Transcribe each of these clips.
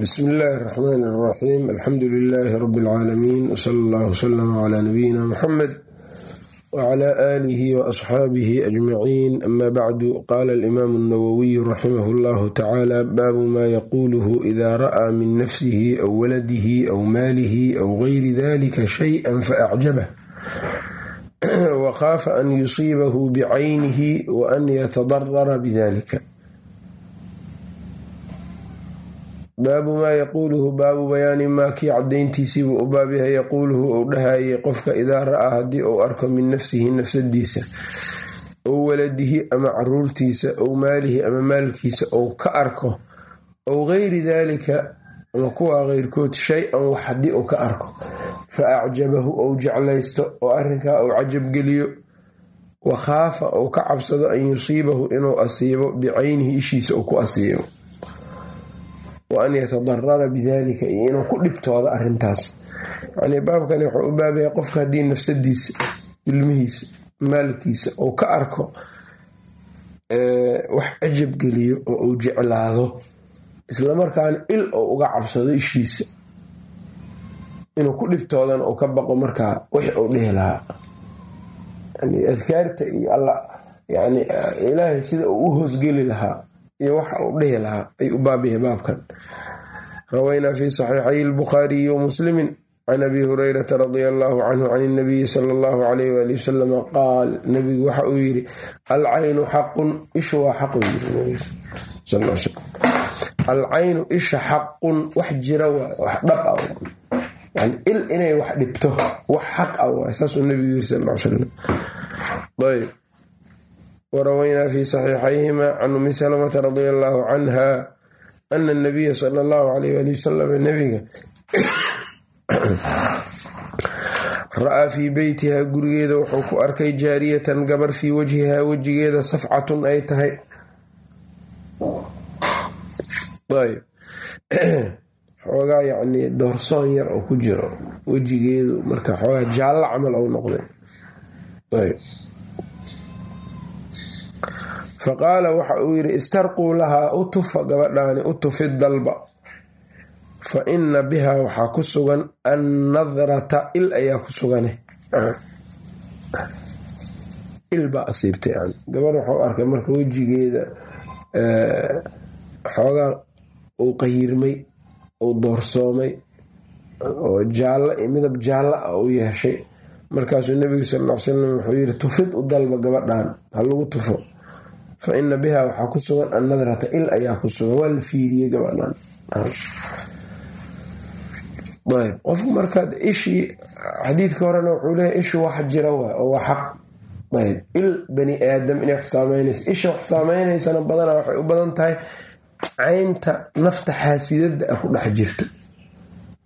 bsmi illaahi اraxmaan اraxiim alxamdu lilaahi rabi اlcaalamiin wsala allah wslama cla nabiyina muxamed wcla aalihi waasxaabihi ajmaciin ama bacdu qaala alimaamu اnawowiyu raximah اllahu tacaala baabu ma yaquuluhu ida ra'aa min nafsihi aw waladihi aw maalihi aw gayri dalika shayئa faacjabah wakaafa an yusiibahu bicaynihi wa an yatadarara bidalika baabu maa yaquuluhu baabu bayaani maa kii cadayntiisiibuu u baab yahay yaquuluhu uu dhahayay qofka idaa ra'aa haddii uu arko min nafsihi nafsadiisa ow waladihi ama caruurtiisa ow maalihi ama maalkiisa ou ka arko ow gayri daalika ama kuwaa keyrkood shay-an wax haddii uu ka arko fa acjabahu ou jeclaysto oo arrinkaa uu cajabgeliyo wa khaafa ou ka cabsado an yusiibahu inuu asiibo bicaynihi ishiisa uu ku asiibo wa an yatadarara bidalika iyo inuu ku dhibtoodo arintaas yani baabkani wuxuu u baabaya qofka haddii nafsadiisa ilmihiisa maalkiisa uu ka arko wax cajab geliyo oo uu jeclaado islamarkaana il oo uga cabsado ishiisa inuu ku dhibtoodana uu ka baqo markaa wix uu dhihi lahaa yani adkaarta iyo alla yani ilaahay sida uu u hoosgeli lahaa iyo waxa uu dhihi lahaa ay u baabkan rawaynaa fi saxiixay lbukhaariyi wamuslimi can abi hurayrata radia allahu canhu can inabiyi sala allahu alayh wali wasalama qaal nabigu waxa uu yiri alcaynu xaqun ishu waa xaq alcaynu isha xaqun wax jira waay wax dhab a yani il inay wax dhibto wax xaq a waay saasuu nabigu yiri sal slam ayb warawaynaa fi saxiixayhima can umi salamata radia allahu canha ana anabiya sala allahu alayh ali wasalam nabiga ra'aa fii beytiha gurigeeda wuxuu ku arkay jaariyatan gabar fii wajhihaa wejigeeda safcatun ay tahay xoogaa yacni doorsoon yar oo ku jiro wejigeedu marka xoogaa jaallo camal ou noqday faqaala waxa uu yidhi istarquu lahaa u tufa gabadhaani u tufi dalba. Fa ina biha waxaa ku sugan annadrata il ayaa ku sugane. Il baa asiibtay gabar waxuu arkay marka wejigeeda xoogaa uu qayirmay uu doorsoomay oo midab jaalla ah uu yeeshay. Markaasuu nebigu sal ll ly salam wuxuu yidhi tufid u dalba gabadhan ha lagu tufo fa ina biha waxaa ku sugan annadrata il ayaa ku sugan waa la fiiriyey gabadhan ayb. Qofku markaa ishii xadiidka horena wuxuu leeyahy ishu wax jira oo waa xaq. Ayb. Il bani aadam inay wax saameynaysa isha wax saameynaysana badana waxay u badan tahay caynta nafta xaasidada a ku dhex jirto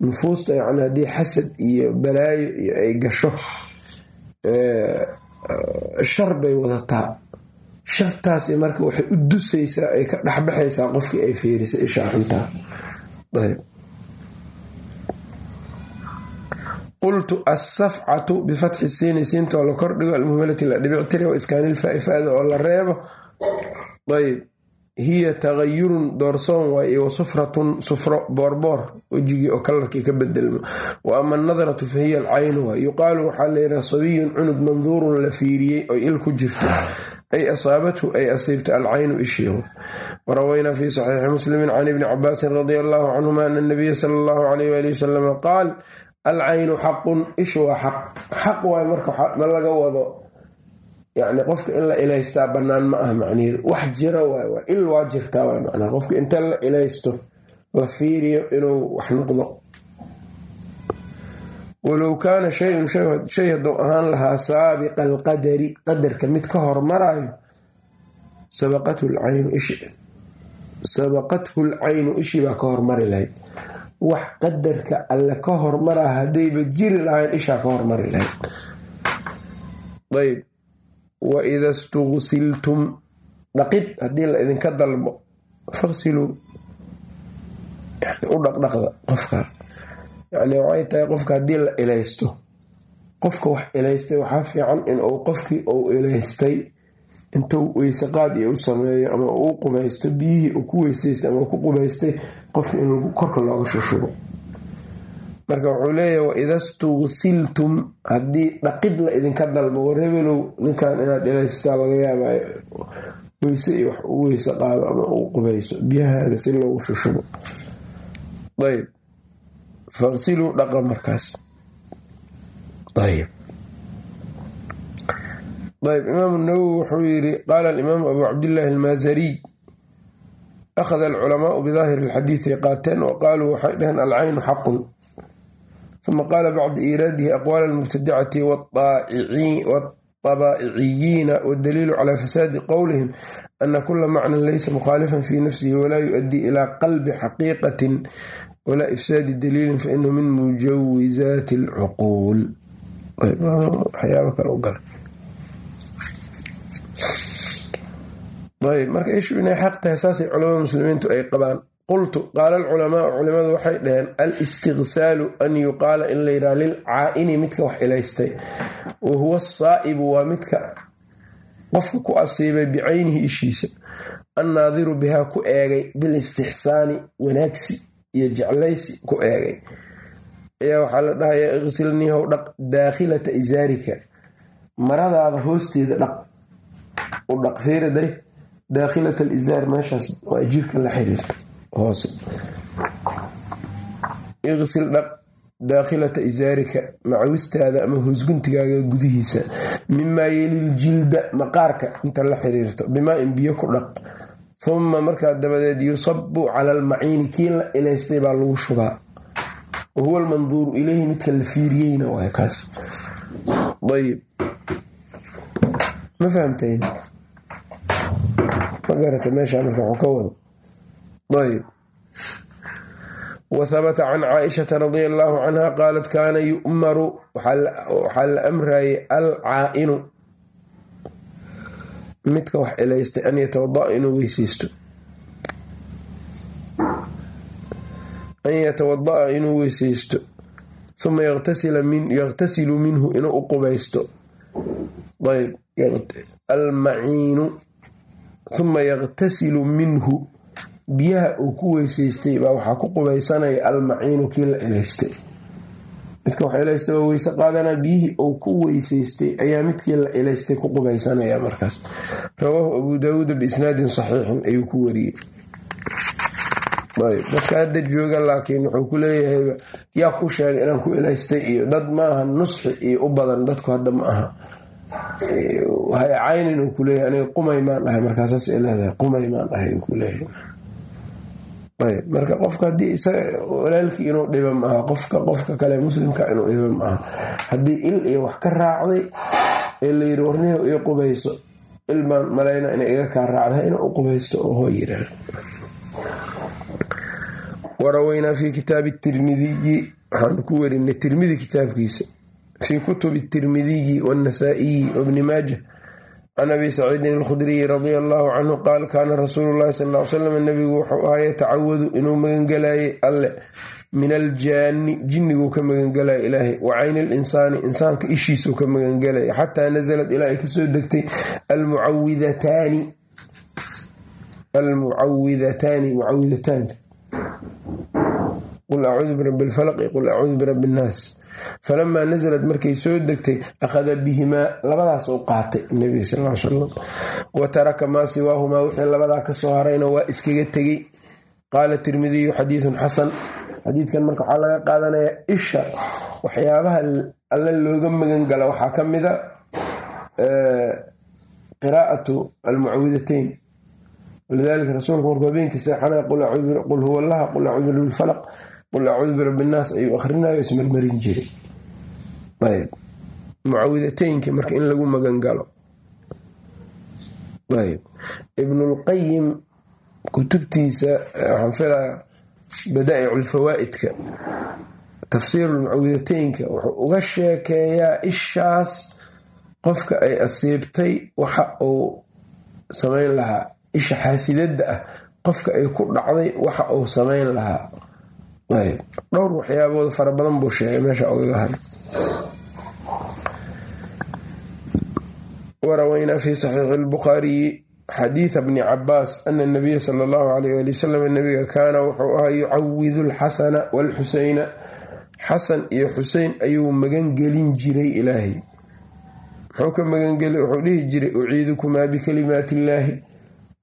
nufuusta yani haddii xasad iyo balaayo iyo ay gasho shar bay wadataa shartaasi marka waxay u dusaysaa ay ka dhexbaxaysaa qofkii ay fiirisay ishaa xuntaa qultu assafcatu bifatxi siini. Siinta oo la kordhigo almuhmalati la dhibictiri wa iskaanilfaa'ifaada oo la reebo. Ayb. Hiya tagayurun doorsoon waay wa sufratun sufro boorboor. Wejigii oo kalarkii ka bedelmo wa ama anadratu fa hiya alcaynu waay yuqaalu waxaa layidhaha sabiyun cunug manduurun la fiiriyey oy il ku jirto ay asaabathu ay asiibta alcaynu ishii warawaynaa fi saxiixi muslimi can ibni cabaasin radia allahu canhuma ana nabiya sala allahu alayh wali wasalama qaal alcaynu xaqun ishu waa xaq xaq waay marka ma laga wado yani qofka in la ilaystaa bannaan ma ah macnaheedu wax jira waay waa il waa jirtaa waay macnaa qofka inta la ilaysto la fiiriyo inuu wax noqdo walow kaana shayun shay hadduu ahaan lahaa saabiqa alqadari qadarka mid ka hormaraayo sabaqathu lcaynu ishii baa ka hormari lahayd. Wax qadarka alle ka hormaraa haddayba jiri lahayn ishaa ka hormari lahayd. Ayb wa ida dhaqid haddii la idinka dalbo faqsiluu u dhaqdhaqda qofka yani waxay tahay qofka haddii la ilaysto qofka wax ilaystay waxaa fiican inuu qofkii uu ilaystay intuu weyseqaad iyo u sameeyo ama uu qubaysto biyihii uu ku weysaystay ama ku qubaystay qofka in korka looga shushubo marka wuxuu leeyahy waida stuqsiltum haddii dhaqid la idinka dalbo warebelow ninkan inaad ilaystaa laga yaabay weyse iyo wax u weyse qaado ama uu qubayso biyahaaga si loogu shushubo ayb faqsiluu dhaqa markaas. Ayb imaamu nawowi wuxuu yiri qaala alimaamu abu cabdillaahi almaasariy akhada alculamaau bidaahiri alxadiidi qaateen wa qaaluu waxay dhaheen alcaynu xaqun. Uma qaala bacda iiraadihi aqwaal almubtadicati waabaa'iciyiina waddaliilu calaa fasaadi qowlihim ana kula macnan laysa mukhaalifan fii nafsihi walaa yu-addii ilaa qalbi xaqiiqatin walaa ifsaadi daliilin fainahu min mujawizaati alcuquul marka ishu inay xaq tahay saasay culamada muslimiintu ay qabaan qultu qaala alculamaau culimadu waxay dhaheen al istiqsaalu an yuqaala in la yidhaha lilcaa'ini midka wax ilaystay wa huwa asaa'ibu waa midka qofka ku asiibay bicaynihi ishiisa annaadiru bihaa ku eegay bilistixsaani wanaagsi iyo jeclaysi ku eegay. Ayaa waxaa la dhahayaa iqsilniihow dhaq daakhilata isaarika maradaada hoosteeda dhaq u dhaq fiiriday daakhilat alisaar meeshaas waa jirka la xiriirta hoose iqsil dhaq daakhilata isaarika macawistaada ama hoosguntigaaga gudihiisa. Mimaa yelil jilda maqaarka inta la xiriirto bimaa in biyo ku dhaq uma markaa dabadeed yusabu cala almaciini kii la ilaystay baa lagu shubaa. Wa huwa almanduuru ileyhi midka la fiiriyeyna waay kaas. Ayib ma fahamtayn ma garata meesha marka waxuu ka wado? Ayb wahbata can caaishata radia allaahu canha qaalat kaana yu'maru waxaa la amrayay alcaa'inu midka wax ilaystay an yatawada'a inuu weyseysto an yatawada'a inuu weyseysto uma yaqtasilu minhu inuu u qubaysto. Almaciinu uma yaqtasilu minhu. Biyaha uu ku weysaystay baa waxaa ku qubaysanaya almaciinu kii la ilaystay midka wax ilaystay waa weyse qaadanaa biyihii uu ku weysaystay ayaa midkii la ilaystay ku qubaysanaya markaas. Rawaahu abu daawuuda biisnaadin saxiixin ayuu ku wariyey. Dadka hadda jooga laakiin wuxuu ku leeyahay yaa ku sheegay inaan ku ilaystay iyo dad maaha nusxi iyo u badan dadku hadda ma aha. Caynin uu kuleeyahay aniga qumay maan dhahay markaasaas ay leedahay qumay maan dhahay uu kuleeyahay marka qofka haddii isaga walaalkii inuu dhiba maaha qofka qofka kale muslimka inuu dhiba maaha haddii il iyo wax ka raacday ee layiri warnihi io qubayso. Il baan malayna inay iga kaa raacdaha inuu u qubaysto oo hoo yiraah waraweynaa fi kitaabi tirmidiyi waxaanu ku werinay tirmidi kitaabkiisa. Fi kutubi tirmidiyi wاnasaa'iyi wbni maaja can abi saciidin alkhudriyi radia allaahu canhu qaal kaana rasuulu llahi sal l salam nabigu wuxuu ahaa yatacawadu inuu magangelayay alle min aljaani jinniguu ka magangelaya ilaahay wa cayni alinsaani insaanka ishiisuu ka magangelaya xataa nasalad ilaa ka soo degtay almucawidataani almucawidataani mucawidataanka qul acuudu birabi lfalq iyo qul acuudu birabi innaas falamaa nasalad markay soo degtay akhada bihimaa labadaas u qaatay nebiga sal l salam wa taraka maa siwaahumaa wixii labadaa ka soo harayna waa iskaga tegey. Qaala tirmidiyu xadiidun xasan. Xadiidkan marka waxaa laga qaadanayaa isha waxyaabaha alle looga magan gala waxaa ka mida qiraa'atu almucawidatayn walidaalika rasuulku markuu habeenkii seexanaya qul huwa allaha qul acuudu birabi lfalaq qul acuudu birabi innaas ayuu akhrinayo ismarmarin jiray ayb mucawidateynka marka in lagu magan galo ayb ibnulqayim kutubtiisa waxaan filaya badaa'ic lfawaa'idka tafsiiru lmucawidateynka wuxuu uga sheekeeyaa ishaas qofka ay asiibtay waxa uu samayn lahaa isha xaasidada ah qofka ay ku dhacday waxa uu samayn lahaa dhowr waxyaabooda fara badan buu sheegay meesha ogaga hadlay. Warawaynaa fi saxiixi albukhaariyi xadiida bni cabaas ana nabiya sala allahu alayh ali wasalam nabiga kaana wuxuu ahaa yucawidu alxasana waalxuseyna xasan iyo xusein ayuu magangelin jiray ilaahay. Muxuu ka magangeli wuxuu dhihi jiray uciidukumaa bikalimaati illaahi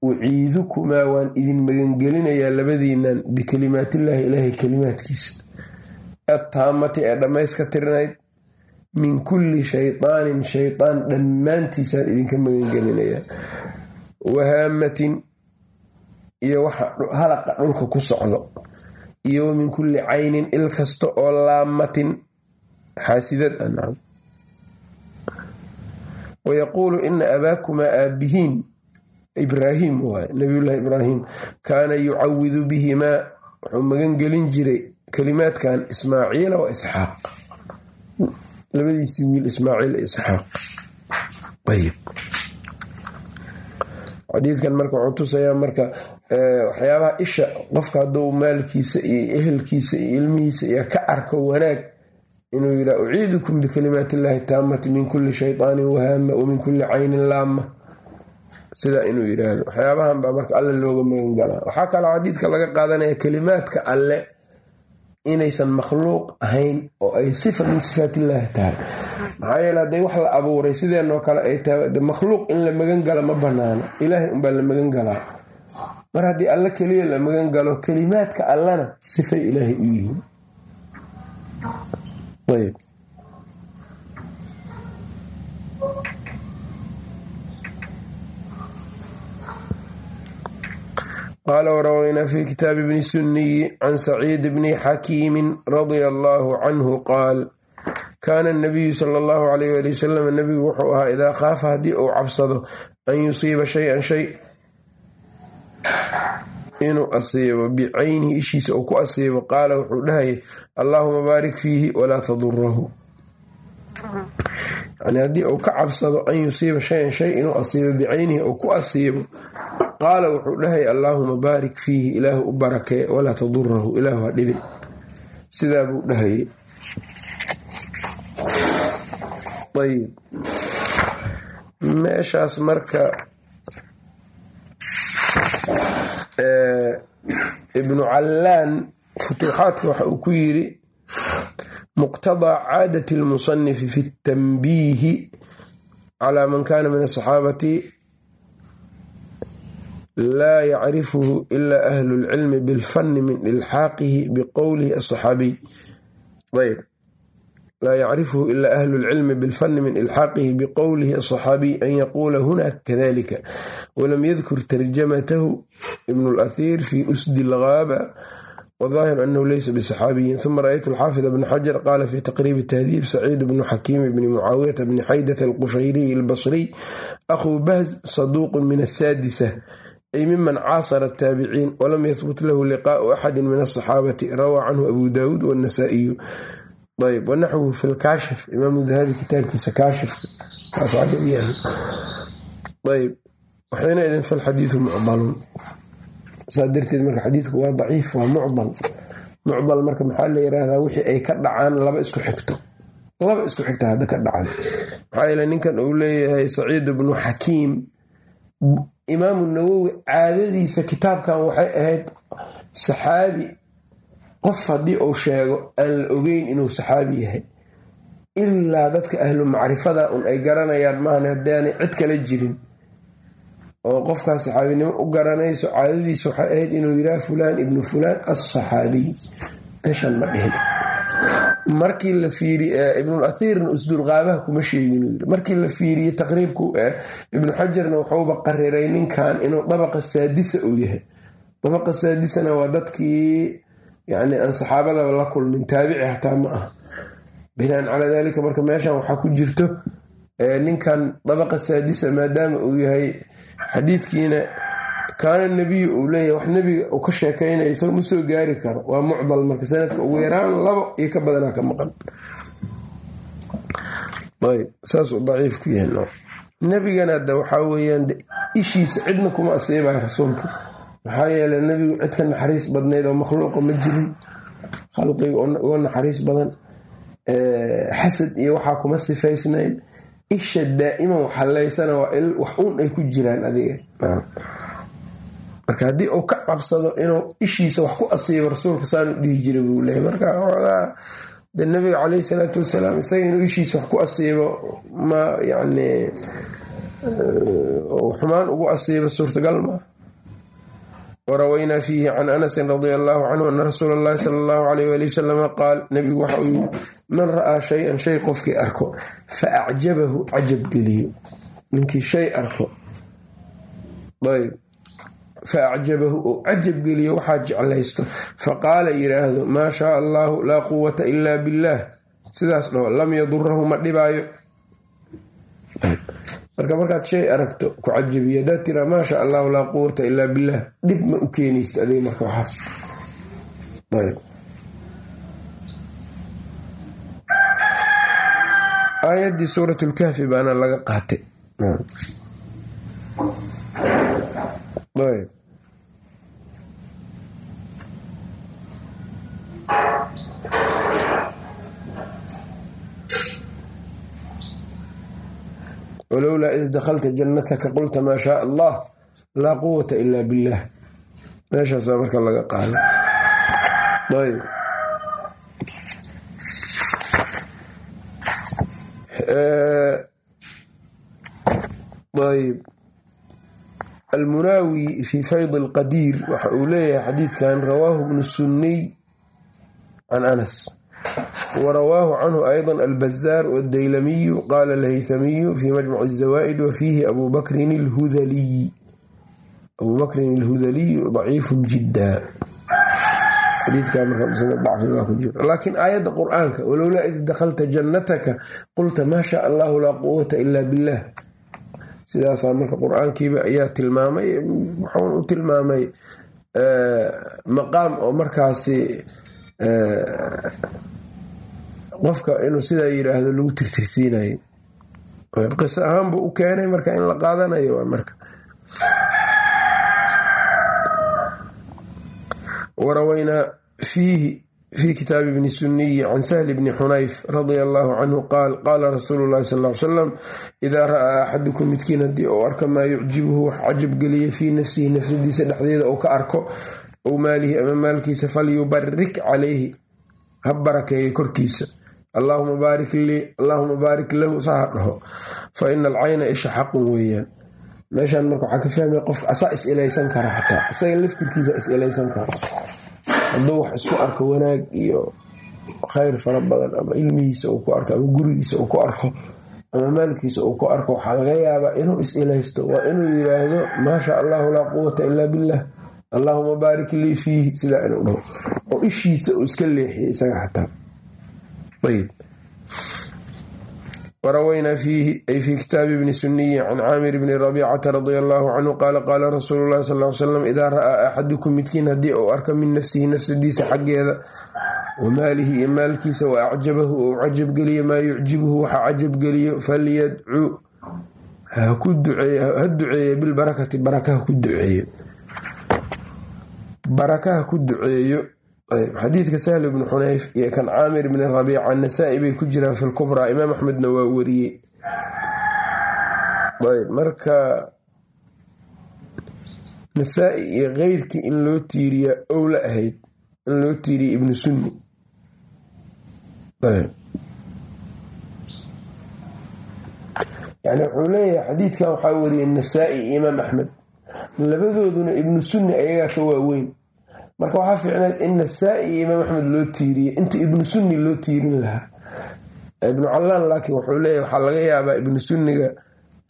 uciidukumaa waan idin magangelinayaa labadiinan bikalimaatillaahi ilaahay kalimaadkiisa. Attaamati ee dhammayska tirnayd min kulli shaydaanin shaydaan dhammaantiisaan idinka magangelinayaa wahaamatin iyo waxa halaqa dhulka ku socdo. Iyo min kulli caynin il kasta oo laamatin xaasidad a wayaquulu ina abaakumaa aabihiin ibraahim waay nabiyullaahi ibraahim kaana yucawidu bihimaa wuxuu magan gelin jiray kalimaadkan ismaaciila wa isxaaq. Labadiisii wiil ismaaciil isxaaq. Ayb xadiidkan marka wuxuu tusayaa marka waxyaabaha isha qofka hadduu maalkiisa iyo ehelkiisa iyo ilmihiisa iyo ka arko wanaag inuu yidhaa uciidukum bikalimaat illaahi taamati min kulli shayطaanin wahaama wamin kulli caynin laama sidaa inuu yidhaahdo. Waxyaabahan baa marka alle looga magan galaa. Waxaa kaloo xadiidka laga qaadanaya kalimaadka alle inaysan makhluuq ahayn oo ay sifa min sifaatillaahi tahay. Maxaa yeele hadday wax la abuuray sideenoo kale ay tahay de makhluuq in la magan gala ma banaano ilaahay unbaa la magan galaa. Mar haddii alle keliya la magan galo kalimaadka allena sifay ilaahay u yihiin qaala warawaynaa fi kitaabi bni sunniyi can saciid bni xakiimin radia allaahu canhu qaal kaana nabiyu sala allahu alayh ali wasalam nabigu wuxuu ahaa idaa khaafa haddii uu cabsado an yusiiba shay-an shay inuu asiibo bicaynihi ishiisa uu ku asiibo qaala wuxuu dhahayay allaahuma baarik fiihi walaa tadurahu yani haddii uu ka cabsado an yusiiba shayan shay inuu asiibo bicaynihi uu ku asiibo qaala wuxuu dhahaya allaahuma baarik fiihi ilaahu u barakee walaa tadurahu ilaahu ha dhibin sidaa buu dhahayay ayb meeshaas marka ibnu callaan futuuxaadka waxa uu ku yiri muqtadaa caadati lmusanifi fi tanbiihi calaa man kana min asaxaabati laa yacrifuhu ila ahlu lcilmi bilfanni min ilxaaqihi biqowlihi asaxaabiy ayb laa yacrifuhu ila ahlu lcilmi bilfanni min ilxaaqihi biqowlihi asaxaabiy an yaquula hunaak kadalika walam yadkur tarjamatahu ibnu lathiir fi usdi lgaaba وظاهر أنه ليس بصحابي ثم رأيت الحافظ بن حجر قال في تقريب التهذيب سعيد بن حكيم بن معاوية بن حيدة القشيري البصري أخو بهز صدوق من السادسة ay miman caasara ataabiciin walam yahbut lahu liqaau axadi min asaxaabati rawaa canhu abu daawuud wanasaa-iyu ayb wanaxwu fi lkaashif imaam dahabi kitaabkiisa kaashifka ayb waxayna idin fil xadiidu mucdalun saa darteed marka xadiidku waa daciif waa mucdal. Mucdal marka maxaa la yiraahdaa wixii ay ka dhacaan laba isku xigto. Laba isku xigta hadda ka dhacda maxaa yeele ninkan uu leeyahay saciid bnu xakiim imaamu nawowi caadadiisa kitaabkan waxay ahayd saxaabi. Qof haddii uu sheego aan la ogeyn inuu saxaabi yahay. Ilaa dadka ahlu macrifada un ay garanayaan maahan haddaanay cid kala jirin. Oo qofkaas saxaabinimo u garanayso caadadiisa waxay ahayd inuu yiraa fulaan ibnu fulaan asaxaabiy meeshan ma dhihin markii la fiiriye ibnulahirna usdulqaabaha kuma sheegin markii la fiiriye taqriibku ibnu xajarna wuxuuba qariray ninkan inuu dabaqa saadisa uu yahay. Dabaqa saadisana waa dadkii yani aan saxaabadaba la kulmin taabici hataa ma ah binaan calaa dalika marka meeshan waxaa ku jirto ninkan dabaqa saadisa maadaama uu yahay xadiidkiina kaana nebiyu uu leeyahay wax nebiga uu ka sheekaynaya isaga ma soo gaari karo. Waa mucdal marka sanadka ugu yaraan labo iyo ka badanaa ka maqan. Saasuu daciif ku yahay nebigana de waxaa weyaan ishiisa cidna kuma asiibaya rasuulka. Maxaa yeele nebigu cid ka naxariis badnayd oo makhluuqa ma jirin khalqiga uga naxariis badan xasad iyo waxaa kuma sifaysnayn. Isha daa'iman waxalaysana waa wax uun ay ku jiraan adiga marka haddii uu ka cabsado inuu ishiisa wax ku asiibo rasuulka saanu dhihi jira buu leeyay marka de nabiga caleyhi salaatu wasalaam isaga inuu ishiisa wax ku asiibo ma yacni xumaan ugu asiibo suurtagal maa warawaynaa fiihi can anasin radia allahu canhu ana rasuula allahi sala allahu alayh wali wasalama qaal nabigu waxa uu yiri man ra'aa shay-an shay qofkii arko fa acjabahu cajab geliyo. Ninkii shay arko. Ayb fa acjabahu ou cajab geliyo waxaa jeclaysto faqaala yidhaahdo maa shaa allahu laa quwata ilaa billaah sidaas dhaho lam yadurahu ma dhibaayo marka markaad shay aragto ku cajabiyo hadaad tiraa maa sha allahu laa quwata ilaa billaah dhib ma u keenaysta adiga marka waxaas aayaddii suurat lkahfi baana laga qaatay walowlaa id dakhalta jannataka qulta maa shaa allah laa quwata ila billah meeshaasaa marka laga qaada ayb ayb almunaawi fi fayd alqadiir waxa uu leeyahay xadiidkan rawaahu bnu sunniy can anas wrawaahu canhu ayضa albazaar wاdaylamiyu qaala alhaythamiyu fi majmuc الzawaa'id wafiihi abu bakrin اlhudaliy abu bakrin اlhudaliyu daciifu jida laakiin aayadda qur-aanka walowlaa id dakhalta jannataka qulta maa shaa allahu laa quwata ila biاllah sidaasaa marka qur'aankiiba ayaa tilmaamay waxuun u tilmaamay maqaam oo markaasi qofka inuu sidaa yiraahdo lagu tirtirsiinayo qiso ahaanbu u keenay marka in la qaadanayo marka. Warawaynaa fiihi fi kitaabi bni suniyi can sahli bni xunayf radia allahu canhu qaal qaala rasuulu llahi sal l salam idaa ra'aa axadukum midkiin haddii uu arka maa yucjibuhu wax cajabgeliya fii nafsihi nafsadiisa dhexdeeda uu ka arko ow maalihi ama maalkiisa falyubarik calayhi ha barakeeyo korkiisa allaahuma baarik lii allaahuma baarik lahu saha dhaho fa ina alcayna isha xaqun weeyaan meeshaan marka waxaa ka fahmaya qofka asaa is ilaysan kara xataa isaga laftirkiisa is ilaysan kara hadduu wax isku arko wanaag iyo khayr fara badan ama ilmihiisa uu ku arko ama gurigiisa uu ku arko ama maalkiisa uu ku arko waxaa laga yaabaa inuu is ilaysto waa inuu yiraahdo maasha allahu laa quwata ilaa billah allaahuma baarik lii fiihi sidaa inuu dhaho. Oo ishiisa uu iska leexiya isaga xataa ayb warawaynaa fiihi ay fii kitaabi bni suniyi can caamir bni rabiicata radia allahu canhu qaala qaala rasuulu llahi sal l salam idaa ra'aa axadukum midkiin haddii uu arka min nafsihi nafsadiisa xaggeeda wa maalihi iyo maalkiisa wa acjabahu ou cajabgeliyo maa yucjibuhu waxa cajabgeliyo falyadcuu ha duceeyo bilbarakati barakaha ku duceeyo barakaha ku duceeyo xadiidka sahl bnu xunayf iyo kan caamir bni rabiica nasaa-i bay ku jiraan fi lkubraa imaam axmedna waa wariyey marka nasaa-i iyo keyrkii in loo tiiriyaa owla ahayd in loo tiiriya ibnu sunni yani wuxuu leeyahay xadiidkan waxaa wariyay nasaa-i iyo imaam axmed labadooduna ibnu sunni ayagaa ka waaweyn marka waxaa fiicneed in nasaa-i iyo imaam axmed loo tiiriye inta ibnu sunni loo tiirin lahaa. Ibnu callaan laakiin wuxuu leeyahy waxaa laga yaabaa ibnu sunniga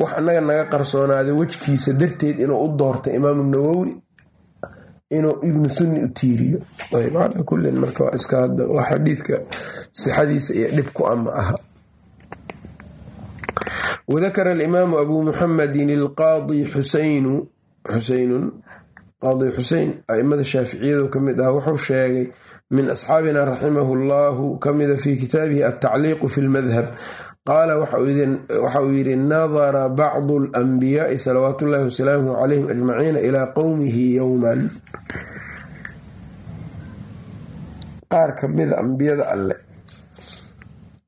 wax annaga naga qarsoonaaday wejkiisa darteed inuu u doorta imaamu nawowi inuu ibnu sunni u tiiriyo. Calaa kullin marka waa iska hadda waa xadiidka sixadiisa iyo dhib ku ama aha. Wadakara alimaamu abuu ilqaadi xusaynu xuseynun qaadi xusein aimada shaaficiyadu ka mid ah wuxuu sheegay min asxaabina raximahu llahu ka mida fi kitaabihi altacliiqu fi lmadhab qaala waxa uu yidhi nadara bacdu alanbiyaai salawaat ullahi wasalaamuhu calayhim ajmaciina ilaa qowmihi yowman qaar ka mida ambiyada alle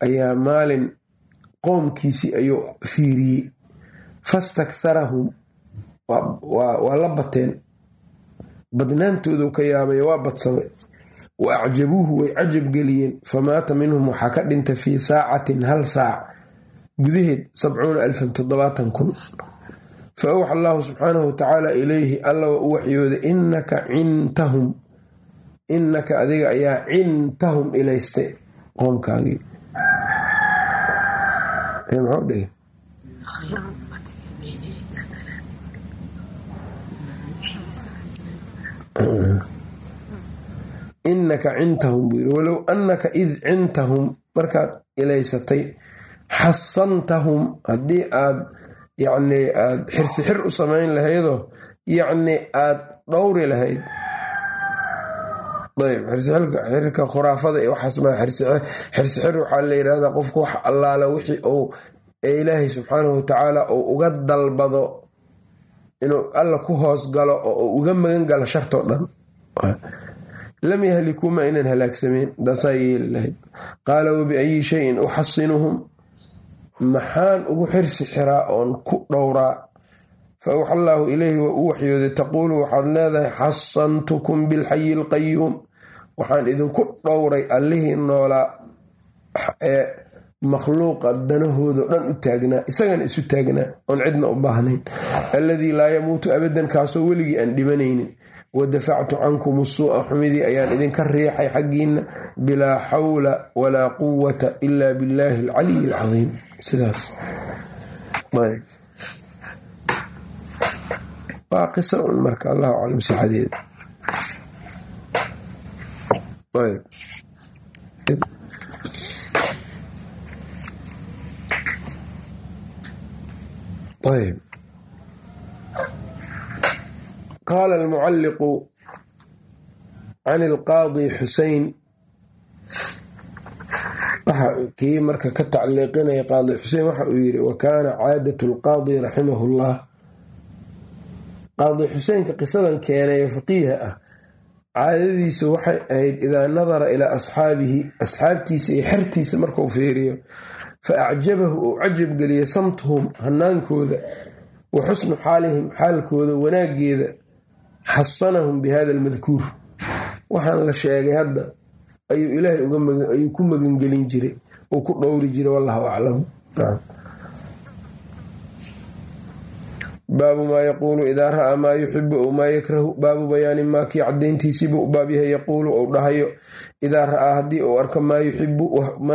ayaa maalin qoomkiisii ayuu fiiriyey. Fastakharahum waa la bateen badnaantoodu ka yaabay waa badsamay wa acjabuuhu way cajab geliyeen. Famaata minhum waxaa ka dhinta fii saacatin hal saac. Gudaheed sabcuuna alfan toddobaatan kun. Fa awxa allaahu subxaanahu watacaala ilayhi alla waa u waxyooday innaka cintahum. Innaka adiga ayaa cintahum ilaystay qoomkaagii innaka cintahum buu yiri walow annaka id cintahum markaad ilaysatay xasantahum haddii aad yacni aad xirsi xir u samayn lahaydoo yacni aad dhowri lahayd. Ayb xirka khuraafada iyo waxaas maa xirsi xir waxaa la yidhahdaa qofku wax allaala wixii uu ilaahay subxaanahu watacaala uu uga dalbado inuu alla ku hoos galo oo uga magan galo shartoo dhan lam yahlikuu ma aynan halaagsameen daasaa yeeli lahayd qaala wabiayi shayin uxasinuhum maxaan ugu xirsi xiraa oon ku dhowraa fa awxa allaahu ilayhi waa u waxyooday taquulu waxaad leedahay xasantukum bilxayi alqayuum waxaan idinku dhowray allihii noolaa ee makhluuqa danahoodo dhan u taagnaa isagana isu taagnaa oon cidna u baahnayn alladii laa yamuutu abadan kaasoo weligii aan dhimanaynin wa dafactu cankum usuu'a xumidii ayaan idinka riixay xaggiinna bilaa xawla walaa quwata ila billaahi alcaliyi alcadiim sidaas waa qisa un marka allahu aclam sixadeeda ayb qaala almucalliqu can ilqaadi xusein waxa kii marka ka tacliiqinaya qaadi xusein waxa uu yidhi wa kaana caadat lqaadi raximahu llah qaadi xuseenka qisadan keenaye faqiiha ah caadadiisu waxay ahayd idaa nadara ilaa asxaabihi asxaabtiisa iyo xertiisa markuu fiiriyo fa acjabahu uu cajab geliya samtuhum wa xusnu xaalihim xaalkooda wanaageeda xasanahum bi hada almadkuur. Waxaan la sheegay hadda ayuu ilaahay ayuu ku magangelin jiray uu ku dhowri jiray wallahu aclam. Baabu maa yaquulu idaa ra'aa maa yuxibu ou maa yakrahu. Baabu bayaani maa kii cadayntiisiibuu u baab yahay yaquulu ou dhahayo idaa ra'aa haddii uu arko maa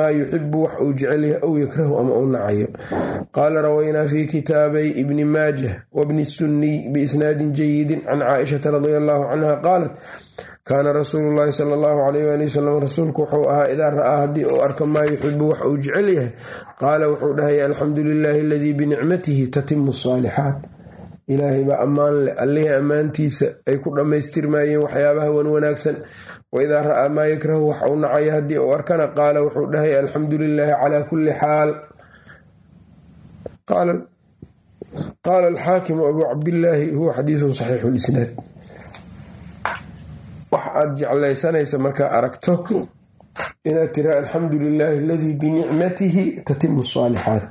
yuxibu wax uu jecel yahay ow yakrahu ama uu nacayo. Qaala rawaynaa fi kitaabay ibni maajah wabni sunniy biisnaadin jayidin can caaishata radia allaahu canha qaalat kaana rasuulu llaahi sala allahu alayh waali wasalam rasuulku wuxuu ahaa idaa ra'aa haddii uu arko maa yuxibu wax uu jecel yahay qaala wuxuu dhahaya alxamdu lilaahi aladii binicmatihi tatimu asaalixaat ilaahay baa ammaan leh allihii ammaantiisa ay ku dhammaystirmaayeen waxyaabaha wan wanaagsan wa idaa ra'aa maa yakrahu wax uu nacayo haddii uu arkana qaala wuxuu dhahaya alxamdu lilaahi calaa kulli xaal. Qaala alxaakimu abuu cabdillaahi huwa xadiisun saxiixu lisnaad wax aad jeclaysanaysa markaa aragto inaad tira alxamdu lilaahi aladii binicmatihi tatimu asaalixaat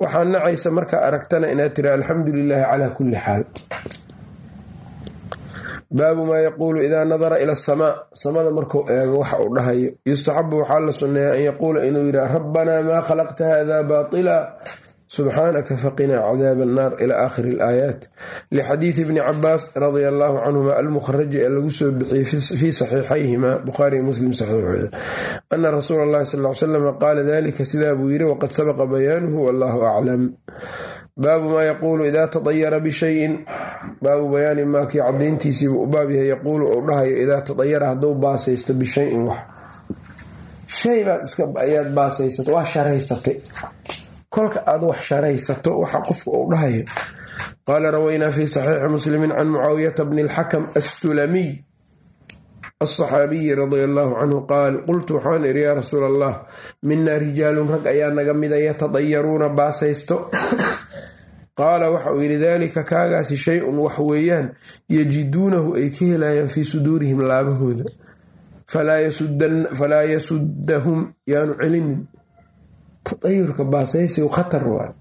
waxaa nacaysa markaa aragtana inaad tira alxamdu lilaahi calaa kulli xaal baabu maa yaquulu idaa nadara ila asamaa samada markuu eego waxa uu dhahayo yustaxabu waxaa la sunneeya an yaquula inuu yidhaha rabbanaa maa khalaqta hada baatila. Subxaanaka faqinaa cadaab annaar ila aakhiri alaayaat. Lixadiidi bni cabaas radia allaahu canhuma almukharaji ee lagu soo bixiyey fii saxiixayhima bukhaariy muslim saxiixooda ana rasuula allahi sal l salam qaala dalika sidaa buu yidhi waqad sabaqa bayaanuhu wallahu aclam baabu maa yaquulu idaa tadayara bishayin. Baabu bayaani maa kii cadayntiisiibuu u baab yahay yaquulu uu dhahayo idaa tadayara hadduu baasaysto bishayin wax. Shay baad ayaad baasaysatay waa sharaysatay. Kolka aad wax sharaysato waxa qofka uu dhahayo. Qaala rawaynaa fi saxiixi muslimi can mucaawiyata bni alxakam assulamiy alsaxaabiyi radia allaahu canhu qaal qultu waxaan idhi yaa rasuul allah minaa rijaalun rag ayaa naga mida yatadayaruuna baasaysto qaala waxa uu yidhi daalika kaagaasi shay-un wax weeyaan yajiduunahu ay ka helayaan fii suduurihim laabahooda. Falaa yasuddahum yaanu celinin. Tadayurka baasaysigu khatar waay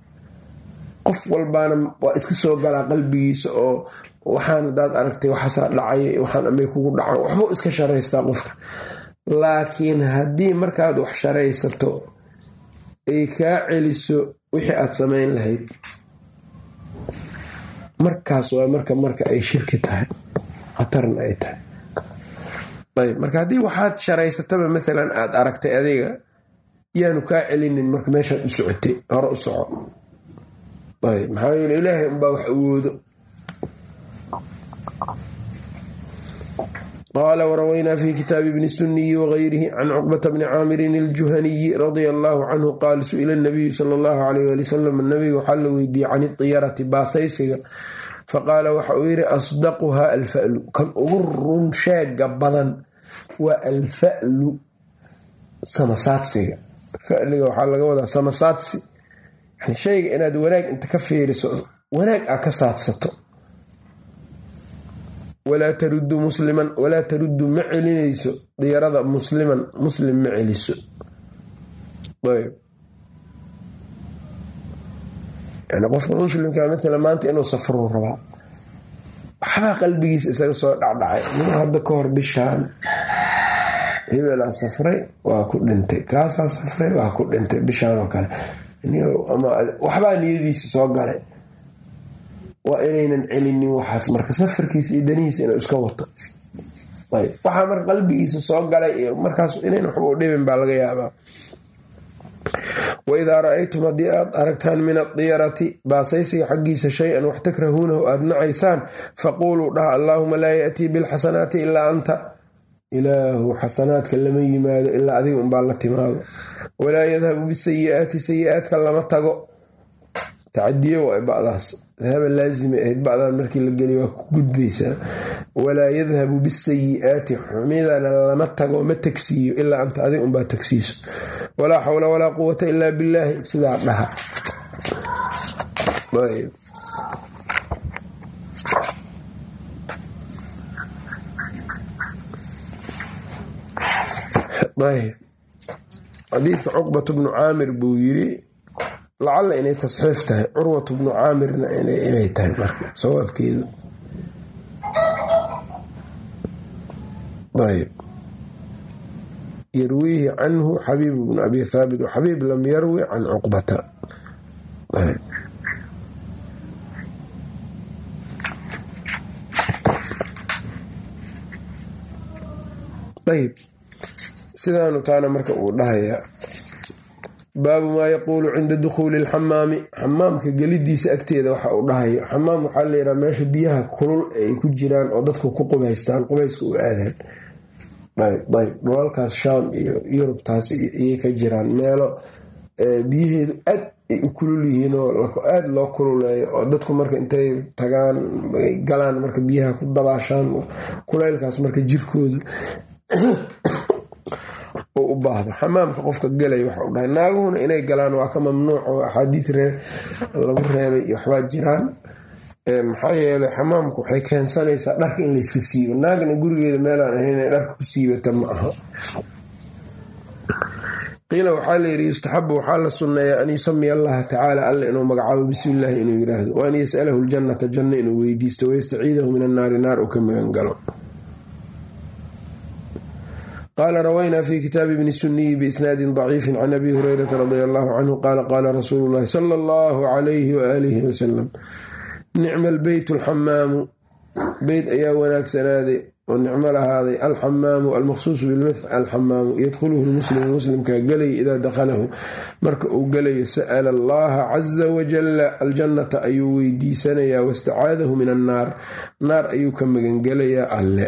qof walbaana waa iska soo galaa qalbigiisa oo waxaan hadaad aragtay waxaasaa dhacay waxaan amay kugu dhacan waxbuu iska sharaystaa qofka. Laakiin haddii markaad wax sharaysato ay kaa celiso wixii aad samayn lahayd markaas waa marka marka ay shirki tahay khatarna ay tahay. Marka haddii waxaad sharaysataba maalan aad aragtay adiga yaanu kaa celinin marka meeshaad u socotay hore u soco. Maxaa yeele ilaahay unbaa wax awoodo qaala warawaynaa fi kitaabi bni suniyi wagayrihi can cuqbata bni caamirin iljuhaniyi radia allaahu canhu qaal su'ila nabiyu sala allahu alayh ali wasalam nabiga waxaa la weydiiyey can idiyarati baasaysiga faqaala waxa uu yidhi asdaquhaa alfa'lu kan ugu run sheega badan waa alfa'lu samasaadsiga faliga waxaa laga wadaa samasaadsi shayga inaad wanaag inta ka fiiriso wanaag aa ka saadsato walaa tarudu musliman walaa taruddu ma celinayso diyarada musliman muslim ma celiso. Qofka muslimka matala maanta inuu safruu rabaa waxbaa qalbigiisa isaga soo dhacdhacay. Mid hadda ka hor bishaan hebelaa safray waa ku dhintay. Kaasaa safray waa ku dhintay. Bishaan oo kale. Waxbaa niyadiisa soo galay waa inaynan celinin waxaas marka safarkiisa iyo danihiisa inuu iska wato. Waxaa marka qalbigiisa soo galay markaas inayna waxba u dhibin baa laga yaabaa. Waidaa ra'aytum haddii aad aragtaan min adiyarati baasaysiga xaggiisa shay-an wax takrahuunahu aad nacaysaan faquuluu dhaha allaahuma laa yaatii bilxasanaati ilaa anta. Ilaahu xasanaadka lama yimaado ilaa adiga unbaa la timaado. Walaa yadhabu bisayi'aati sayi-aadka lama tago. Tacadiye waa badaas dahaba laazimay ahayd bacdaan markii la geliy waa ku gudbaysaa. Walaa yadhabu bisayi'aati xumidana lama tago ma tagsiiyo ilaa anta adig unbaa tagsiiso. Walaa xawla walaa quwata ilaa billaahi sidaa dhaha. Xadiidka cuqbat bnu caamir buu yiri lacalla inay tasxiif tahay curwat bnu caamirna inay tahay marka sawaabkeedu ayb yarwiihi canhu xabiib bnu abi thaabit xabiib lam yarwi can cuqbata. Ayb sidaanu taana marka uu dhahayaa baabu maa yaquulu cinda dukhuuli lxamaami. Xamaamka gelidiisa agteeda waxa uu dhahayo xamaam waxaa layidhaha meesha biyaha kulul ay ku jiraan oo dadku ku qubaystaan qubayska u aadaan. Ayb dhulalkaas shaam iyo yurubtaas iyay ka jiraan. Meelo biyaheedu aad ay u kulul yihiin aada loo kululeeyo oo dadku marka intay tagaan galaan marka biyaha ku dabaashaan kuleylkaas marka jirkoodu u baahdo. Xamaamka qofka gelay waxa u dhahay naaguhuna inay galaan waa ka mamnuuc oo axaadiid lagu reebay iyo waxbaa jiraan. Maxaa yeelay xamaamku waxay keensanaysaa dharka in layska siibo naagna gurigeeda meelaan ahayn inay dharka ku siibata ma aha. Qiila waxaa layidhi yustaxabu waxaa la sunneeyaa an yusamiya allaha tacaala alle inuu magacaabo bismillaahi inuu yiraahdo wa an yasalahu ljannata janno inuu weydiisto wayastaciidahu min annaari naar uu ka magan galo qaala rawaynaa fi kitaabi bni suniyi biisnaadin daciifin can abi hurayrata radia allahu canhu qaala qaala rasuulu llahi sala allahu calayhi waaalihi wasalam nicma albeyt alxamaamu beyt ayaa wanaagsanaaday oo nicmo lahaaday alxamaamu almaqsuusu bilmadx alxamaamu yadkhuluhu lmuslimu muslimkaa gelaya idaa dakhalahu marka uu gelayo sa'ala allaha caza wajalla aljannata ayuu weydiisanayaa wastacaadahu min annaar naar ayuu ka magangelayaa alle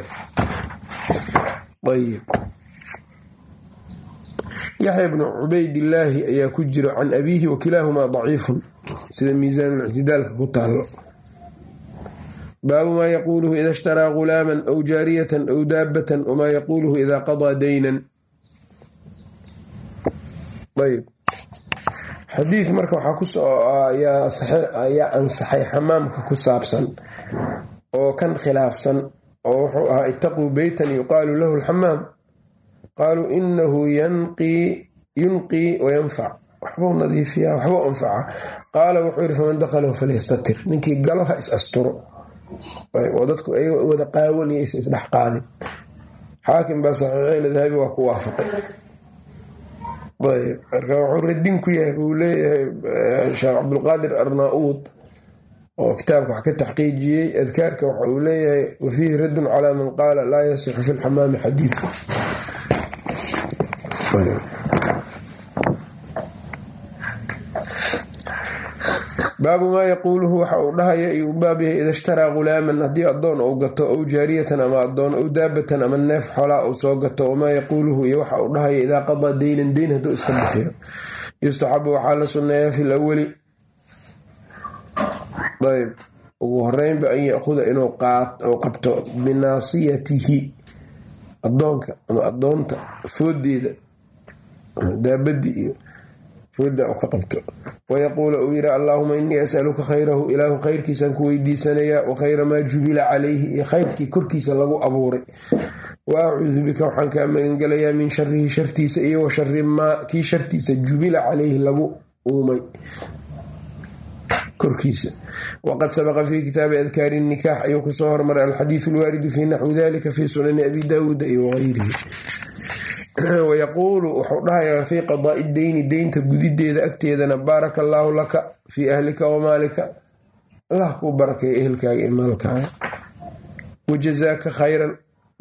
ayb yaxya bnu cubaydillaahi ayaa ku jiro can abiihi wakilaahumaa daciifun. Sida miisaanlictidaalka ku taalo. Baabu maa yaquuluhu ida ishtaraa gulaaman aw jaariyatan aw daabatan wamaa yaquuluhu ida qadaa daynan. Ayb xadiid marka waxaa ku soo ayaa ansaxay xamaamka ku saabsan oo kan khilaafsan oo wuxuu ahaa itaquu beytan yuqaalu lahu alxamaam qaaluu inahu yunqii wayanfac waxbuu nadiifiyaa waxbuu anfaca. Qaala wuxuu yidhi faman dakhalahu falyastatir ninkii galo ha is asturo. Oo dadku ay wada qaawaniyaysa isdhex qaadin xaakim baa saxiixeyn dahabi waa ku waafaqay. Ayb marka wuxuu radin ku yahay buu leeyahay sheekh cabdulqaadir arnauud oo kitaabka wax ka taxqiijiyey adkaarka waxa uu leeyahay wafiihi raddun calaa man qaala laa yasixu fi lxamaami xadiidu baabu maa yaquuluhu waxa uu dhahaya iyuu baab yahay ida ishtaraa ghulaaman haddii addoon uu gato ow jaariyatan ama addoon ow daabatan ama neef xolaa uu soo gato wamaa yaquuluhu iyo waxa uu dhahaya idaa qadaa deynan deyn hadduu iska bixiyo. Yustaxabu waxaa la sunneeyaa fi lawali ayb ugu horeynba an yaquda inuu qabto binaasiyatihi adoonka ama adoonta foodeeda daabadii iyo fooda ka qabto wayaquula uu yidhi allaahuma inii asaluka khayrahu ilaahu khayrkiisaan ku weydiisanayaa wa khayra maa jubila calayhi iyo khayrkii korkiisa lagu abuuray wa acuudu bika waxaan kaa magangelayaa min sharihi shartiisa iyo wa shari maa kii shartiisa jubila calayhi lagu uumay korkiisa waqad sabaqa fii kitaabi adkaari nikaax ayuu ku soo hormaray alxadiidu alwaaridu fii naxwi dalika fii sunani abi daawuuda iyo wagayrihi wayaquulu wuxuu dhahayaa fii qadaai deyni deynta gudideeda agteedana baaraka allaahu laka fii ahlika wamaalika allah kuu barakeeya ehelkaaga iyo maalkaaga wajazaaka khayran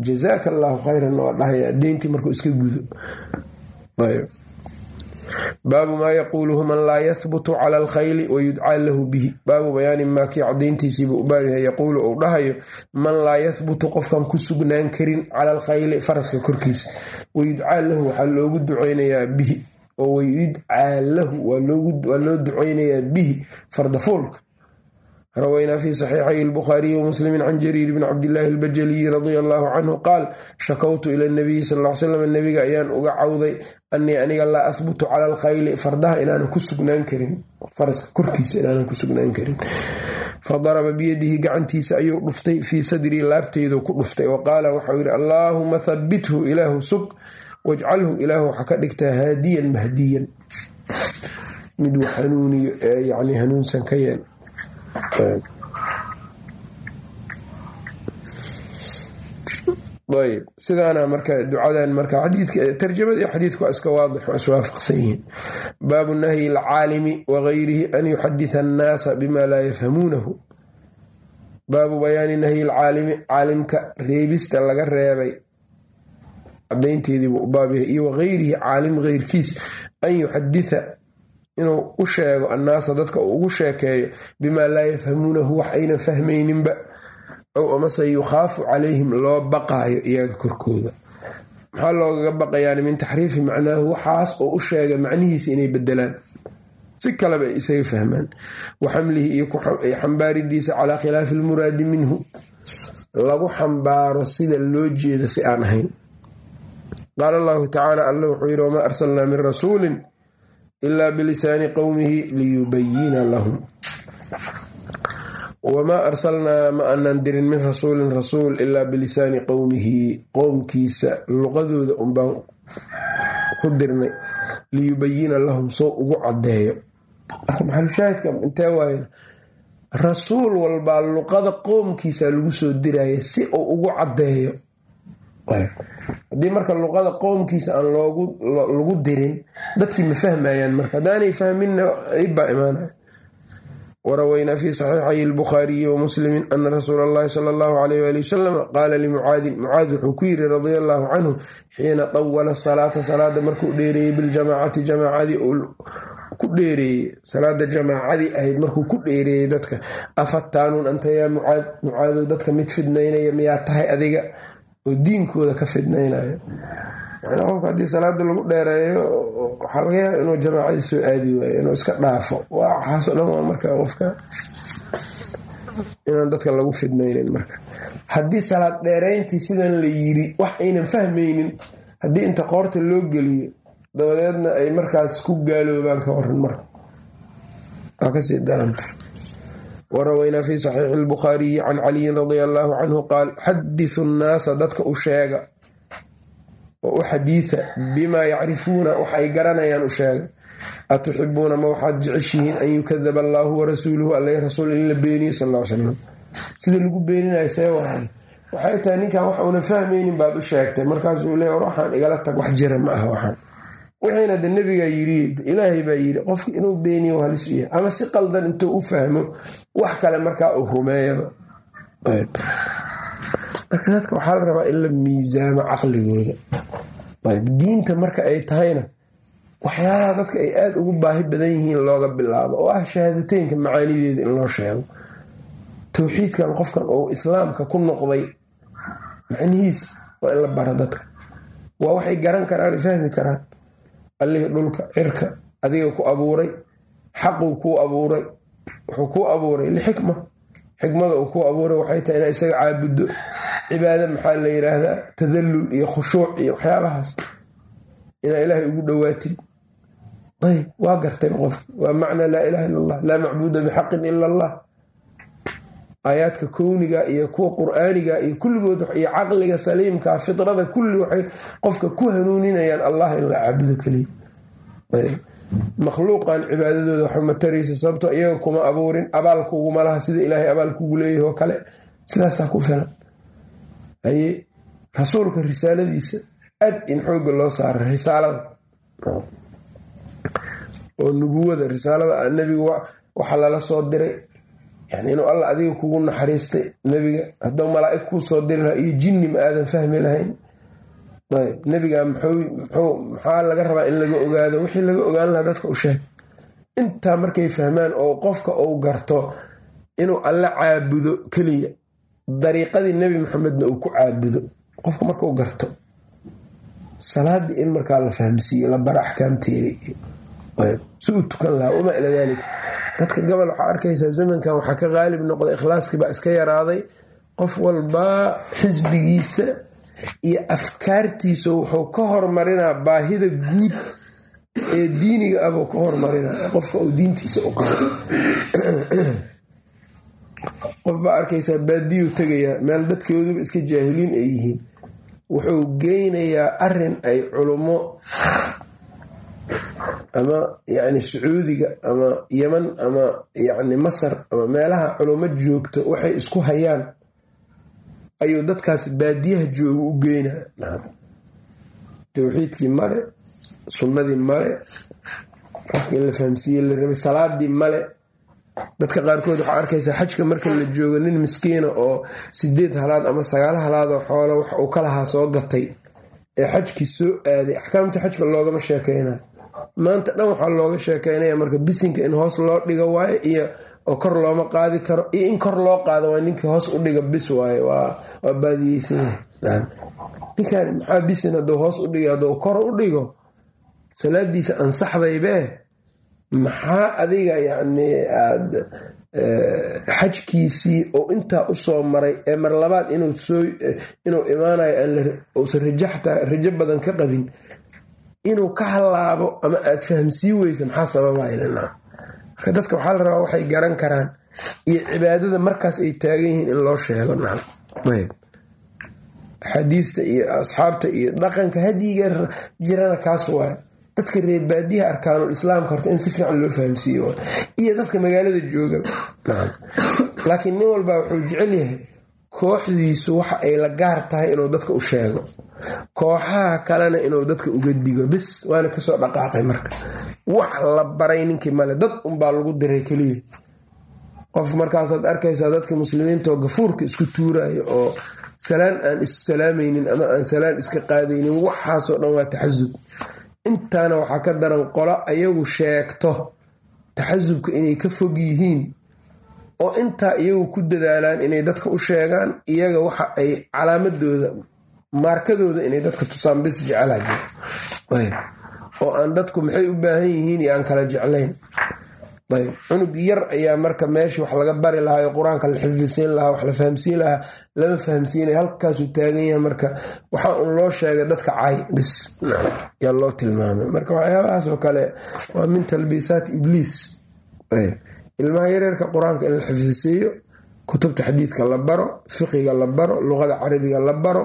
jazaaka allaahu khayran waa dhahayaa deyntii markuu iska gudo baabu maa yaquuluhu man laa yahbutu cala alkhayli wayudcaa lahu bihi. Baabu bayaani maa kii cadayntiisiibuu u baabyahay yaquulu uu dhahayo man laa yahbutu qofkan ku sugnaan karin cala alkhayli faraska korkiisa. Wayudcaa lahu waxaa loogu duceynayaa bihi. Oo wayudcaa lahu waa loo duceynayaa bihi fardafuulka rawaynaa fi saxiixay albukhaariyi wamuslimi can jariir bni cabdillaahi albajaliyi radia allaahu canhu qaal shakowtu ila nabiyi sal l slam nabiga ayaan uga cawday anii aniga laa ahbutu cala alkhayli fardaha inaanan ku sugnaan karin faraska korkiisa inaanan ku sugnaan karin fadaraba biyadihi gacantiisa ayuu dhuftay fii sadrii laabteydu ku dhuftay wa qaala waxau yidhi allaahuma habithu ilaahu sug wajcalhu ilaahu waxa ka dhigtaa haadiyan mahdiyan mid hanuunsan ayb sidaana marka ducadan marka tarjamada iyo xadiidku iska waadix waa iswaafaqsan yihiin baabu nahyi alcaalimi wagayrihi an yuxaditha annaasa bima laa yafhamuunahu baabu bayaani nahyi alcaalimi caalimka reebista laga reebay cadaynteediibuu u baab iyo wagayrihi caalim geyrkiis an yuxaditha inuu u sheego annaasa dadka uu ugu sheekeeyo bimaa laa yafhamuunahu wax aynan fahmayninba. Ow amase yukhaafu calayhim loo baqaayo iyaga korkooda. Maxaa loogaga baqayaan min taxriifi macnaahu? Waxaas oo u sheega macnihiisa inay bedelaan si kaleba isaga fahmaan. Wa xamlihi iyo xambaaridiisa calaa khilaafi almuraadi minhu. Lagu xambaaro sida loo jeeda si aan ahayn. Qaala allahu tacaala alla wuxuu yidhi wamaa arsalnaa min rasuulin ilaa bilisaani qowmihi liyubayina lahum wamaa arsalnaa ma aanan dirin min rasuulin rasuul ilaa bilisaani qowmihi qowmkiisa luqadooda unbaan ku dirnay liyubayina lahum soo ugu cadeeyo maxalushaahidka intee waayna rasuul walbaa luqada qoomkiisa lagu soo diraya si uu ugu cadeeyo haddii marka luqada qoomkiisa aan lagu dirin dadkii ma fahmayaan marka. Haddaanay fahminna ibbaa imaanaya. Warawaynaa fi saxiixay albukhaariyi wamuslimi ana rasuula allahi sala allahu alayh wali wasalam qaala limucaadin mucaad wuxuu ku yiri radia allahu canhu xiina tawala salaata salaada markuu dheereeyey biljamaacati jamaacadii ku dheereeyey salaada jamaacadii ahayd markuu ku dheereeyey dadka. Afataanuun anta yaa mucaad? Mucaadow dadka mid fidnaynaya miyaa tahay adiga oo diinkooda ka fidnaynayo qofka haddii salaada lagu dheereeyo waxaa laga yaaba inuu jamaacadii soo aadi waayo inuu iska dhaafo waxaasoo dhan waa marka qofka inaan dadka lagu fidnaynin marka. Haddii salaad dheereyntii sidan la yiri wax aynan fahmaynin haddii inta qoorta loo geliyo dabadeedna ay markaas ku gaaloobaan ka waran marka waa ka sii daranta warawaynaa fi saxiixi albukhaariyi can caliyin radia allaahu canhu qaal xadisu nnaasa dadka u sheega. Oo u xadiida bimaa yacrifuuna wax ay garanayaan u sheega atuxibuuna ma waxaad jeceshihiin an yukadaba allaahu warasuuluhu alla rasuul in la beeniyo sal l salam sida lagu beeninayo see waay waxay tahay ninkan wax uuna fahmaynin baad u sheegtay. Markaasuu le war waxaan igala tag wax jira ma aha wixiina de nebigaa yiri ilaahay baa yiri qofki inuu beeniyo halisu yahay ama si qaldan intuu u fahmo wax kale markaa uu rumeeyaba marka dadka waxaa la rabaa in la miisaamo caqligooda. Diinta marka ay tahayna waxyaalaha dadka ay aada ugu baahi badan yihiin looga bilaabo oo ah shahaadateynka macaanideeda in loo sheego. Towxiidkan qofkan uu islaamka ku noqday macnihiis waa in la bara dadka. Waa waxay garan karaan fahmi karaan allihii dhulka cirka adiga ku abuuray xaquu kuu abuuray wuxuu kuu abuuray lixikma xikmada uu kuu abuuray waxay tahay inaa isaga caabuddo cibaado maxaa la yiraahdaa? Tadallul iyo khushuuc iyo waxyaabahaas inaa ilaahay ugu dhowaatid ayb waa gartay qofka waa macnaa laa ilaha illa allah laa macbuuda bixaqin ila allah aayaadka kowniga iyo kuwa qur'aaniga iyo kulligood iyo caqliga saliimka fidrada kulli waxay qofka ku hanuuninayaan allah in la caabudo keliya. Makhluuqan cibaadadooda waxba ma taraysa sababto iyaga kuma abuurin abaalkuguma laha sida ilaahay abaalkugu leeyahy oo kale. Sidaasaa ku filan. Haye rasuulka risaaladiisa aad in xooga loo saara risaalada. Oo nubuwada risaalada. Nebiga waxa lala soo diray yani inuu alla adiga kugu naxariistay nebiga hadduu malaa'ig kuu soo diri lahaa iyo jinni ma aadan fahmi lahayn. Ayb nebiga maxaa laga rabaa in laga ogaado? Wixii laga ogaan lahaa dadka u sheeg. Intaa markay fahmaan oo qofka uu garto inuu alla caabudo keliya dariiqadii nebi maxamedna uu ku caabudo qofka markau garto salaadii in markaa la fahmsiiye la bara axkaamteeda si uu tukan lahaa wamaa ila daalika dadka gobol waxaa arkaysaa zamankan waxaa ka qaalib noqday ikhlaaskii baa iska yaraaday. Qof walbaa xisbigiisa iyo afkaartiisa wuxuu ka hormarinaa baahida guud ee diiniga abuu ka hormarinaa qofka uu diintiisa u qabo qof baa arkaysaa baadiyuu tegayaa meel dadkooduba iska jaahiliin ay yihiin. Wuxuu geynayaa arrin ay culummo ama yacni sacuudiga ama yeman ama yacni masar ama meelaha culummo joogto waxay isku hayaan ayuu dadkaas baadiyaha jooga u geynaa towxiidkii male sunnadii male in la fahamsiiye la rabay salaadii male. Dadka qaarkood waxaa arkaysaa xajka marka la joogo nin miskiina oo sideed halaad ama sagaal halaadoo xoolo wax uu ka lahaa soo gatay ee xajkii soo aaday. Axkaamta xajka loogama sheekeynayo maanta dhan waxaa looga sheekeynaya marka bisinka in hoos loo dhigo waaye iyo oo kor looma qaadi karo iyo in kor loo qaado waa ninkii hoos u dhiga bis waaye waa baadiyeysanyahay ninkan maxaa bisin hadduu hoos u dhiga hadduu kor u dhigo salaadiisa ansaxdaybee maxaa adiga yacni aad xajkiisii oo intaa u soo maray ee mar labaad inuu imaanayo uusan rajo badan ka qabin inuu ka halaabo ama aad fahamsii weysa maxaa sababaynana marka dadka waxaa la rabaa waxay garan karaan iyo cibaadada markaas ay taagan yihiin in loo sheego xadiista iyo asxaabta iyo dhaqanka hadyiga jirana kaas waay dadka reer baadiyaha arkaanul islaamka horta in si fiican loo fahamsiiye iyo dadka magaalada jooga. Laakiin nin walba wuxuu jecel yahay kooxdiisu waxa ay la gaar tahay inuu dadka u sheego kooxaha kalena inuu dadka uga digo bis waana ka soo dhaqaaqay marka. Wax la baray ninkii male dad unbaa lagu diray keliya. Qof markaasaad arkaysaa dadka muslimiintaoo gafuurka isku tuurayo oo salaan aan issalaameynin ama aan salaan iska qaadaynin waxaasoo dhan waa taxasub. Intaana waxaa ka daran qolo ayagu sheegto taxasubka inay ka fog yihiin oo intaa iyagu ku dadaalaan inay dadka u sheegaan iyaga waxa ay calaamadooda maarkadooda inay dadka tusaan bis jecelaha jiro. Oo aan dadku maxay u baahan yihiin iyo aan kala jeclayn. Ayb. Cunug yar ayaa marka meesha wax laga bari lahaa oo qur'aanka la xifdisiin lahaa wax la fahamsiin lahaa lama fahamsiinay halkaasuu taagan yahay marka waxaa un loo sheegay dadka cay bis. Yaa loo tilmaamay. Marka waxyaabahaas oo kale waa min talbiisaat ibliis. Ilmaha yareerka qur'aanka in la xifdisiiyo kutubta xadiidka la baro fiqiga la baro luqada carabiga la baro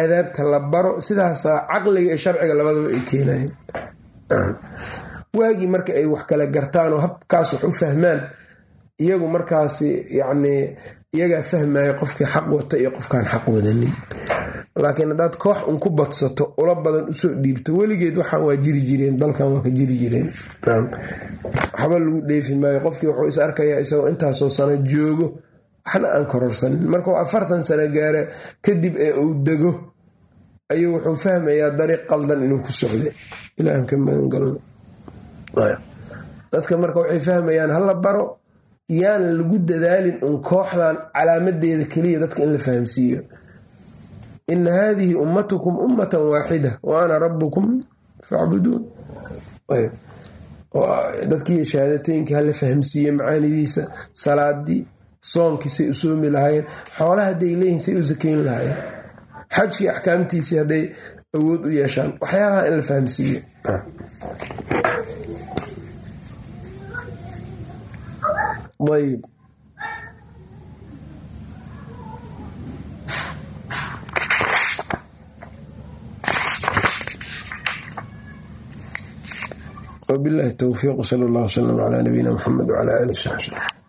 aadaabta la baro sidaasaa caqliga iyo sharciga labadaba ay keenayen waagii marka ay wax kala gartaan oo habkaas wax u fahmaan iyagu markaasi yacnii iyagaa fahmaya qofkii xaq wata iyo qofkaan xaq wadanin. Laakiin haddaad koox un ku badsato ula badan u soo dhiibto weligeed waxaan waa jiri jireen dalkan waa ka jiri jireen. Waxba lagu dheefi maayo qofkii wuxuu is arkayaa isagoo intaasoo sano joogo waxna aan kororsanin markuu afartan sano gaara kadib ee uu dego ayuu wuxuu fahmayaa dariiq qaldan inuu ku socday. Ilaahan ka magangalno dadka marka waxay fahmayaan hala baro? Yaan lagu dadaalin un kooxdan calaamadeeda keliya dadka in la fahamsiiyo. Ina haadihi ummatukum ummatan waaxida wa ana rabukum facbuduun dadkii shahaadateynka hala fahamsiiye macaanidiisa salaadii soonkii say u soomi lahaayeen xoolaha hadday leeyihiin say u sakeyn lahaayeen. Xajkii axkaamtiisii hadday awood u yeeshaan. Waxyaabaha in la fahamsiiyo. Ayb wbilahi towfiiq sal allah wslam cla nabiyina mxamed wcla ali saxbi